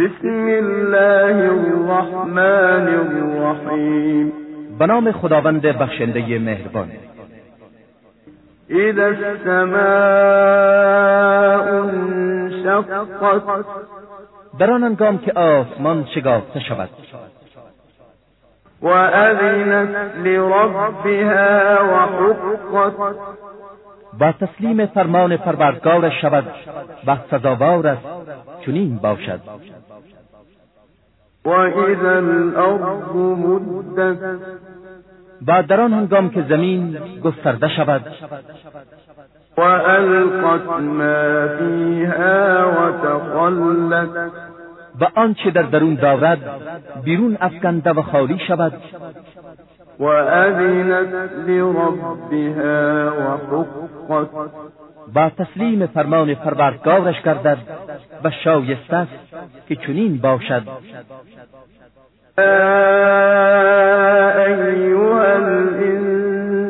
بسم الله الرحمن الرحیم. به نام خداوند بخشنده مهربان. اذا السماء انشقت در آن هنگام که آسمان شگافته شود و اذنت لربها و حقت با تسلیم فرمان پروردگارش شود و سزاوار است چنین باشد. و اذا الارض مدت. و در آن هنگام که زمین گسترده شود. و القت ما فیها و تخلت و آنچه در درون دارد بیرون افکنده و خالی شود. و اذنت لربها و با تسلیم فرمان پروردگارش گردد و شایسته است که چنین باشد. أيها الإنسان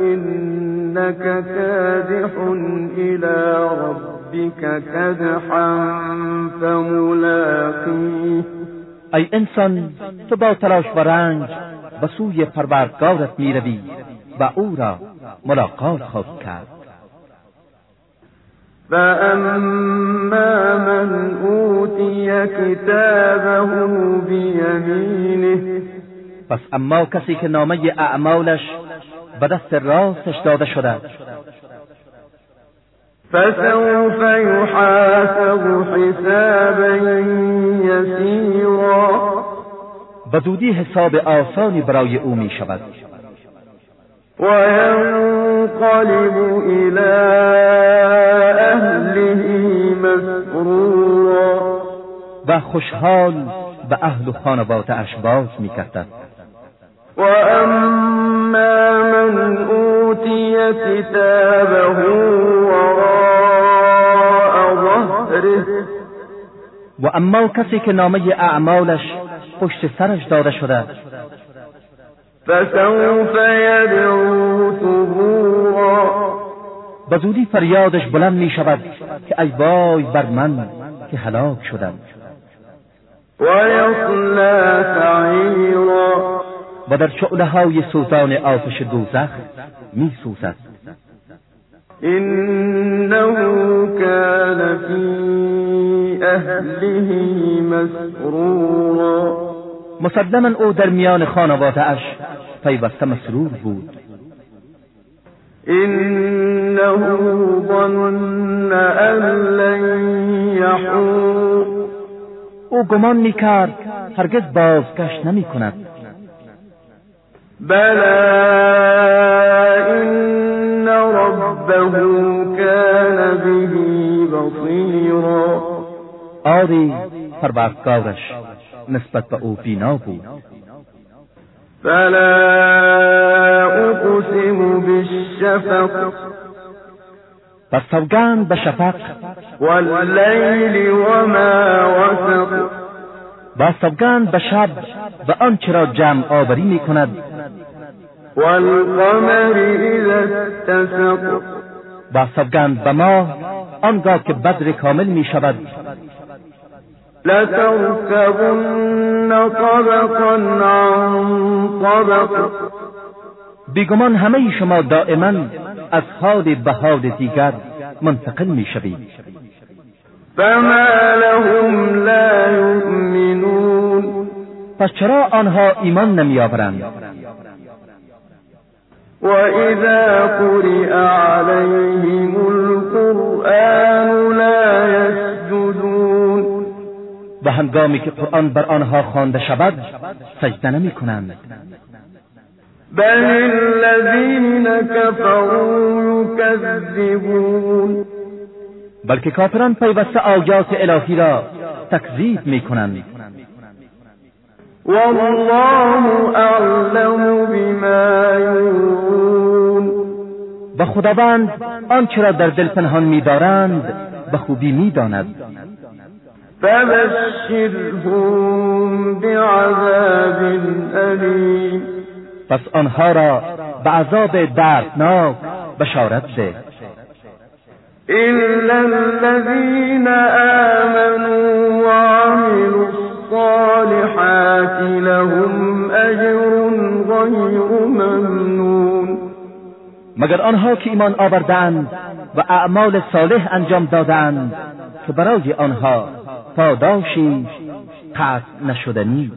إنك كادح إلى ربك كدحا فملاقيه ای انسان تو با تلاش و رنج به سوی پروردگارت می‌روی و او را ملاقات خواهی کرد. فأما من أوتي كتابه بيمينه پس اما کسی که نامه اعمالش به دست راستش داده شده. فسوف يحاسب حسابا يسيرا به دودی حساب آسانی برای او می شود وينقلب إلى أهله مسرورا. و خوشحال به اهل و خانواده اش باز می کردد وأما من أوتي كتابه وراء ظهره. و اما کسی که نامه اعمالش پشت سرش داده شده فسوف ثبورا. به زودی فریادش بلند می شود که ای وای بر من که هلاک شدم. ويصلى سعيرا. و در شعله های سوزان آتش دوزخ می سوزد. إنه كان في أهله مسرورا. مسلما او در میان خانواده اش پیوسته مسرور بود. إنه ظن أن لن يحور. او گمان می کرد هرگز بازگشت نمی کند بلى إن ربه كان به بصيرا. آری پروردگارش نسبت به او بینا بود. فلا أقسم بالشفق پس سوگند به شفق والليل وما وسق. و سوگند به شب و آنچه را جمع آوری می کند. والقمر إذا اتسق. و سوگند به ماه آنگاه که بدر کامل می شود. لتركبن طبقا عن طبق. بیگمان همه شما دائما از حال به حال دیگر منتقل می شوید. فما لهم لا يؤمنون. پس چرا آنها ایمان نمی آورند وإذا قرئ هنگامی که قرآن بر آنها خوانده شود سجده نمی کنند بل الذين كفروا يكذبون بلکه کافران پیوسته آیات الهی را تکذیب می کنند والله أعلم بما يوعون و خداوند آنچه را در دل پنهان می‌دارند به خوبی می‌داند. فبشرهم بعذاب أليم. پس آنها را به عذاب دردناک بشارت ده. إلا الذين آمنوا وعملوا الصالحات لهم أجر غير ممنون. مگر آنها که ایمان آوردند و اعمال صالح انجام دادند که برای آنها پاداشی قطع نشدنی.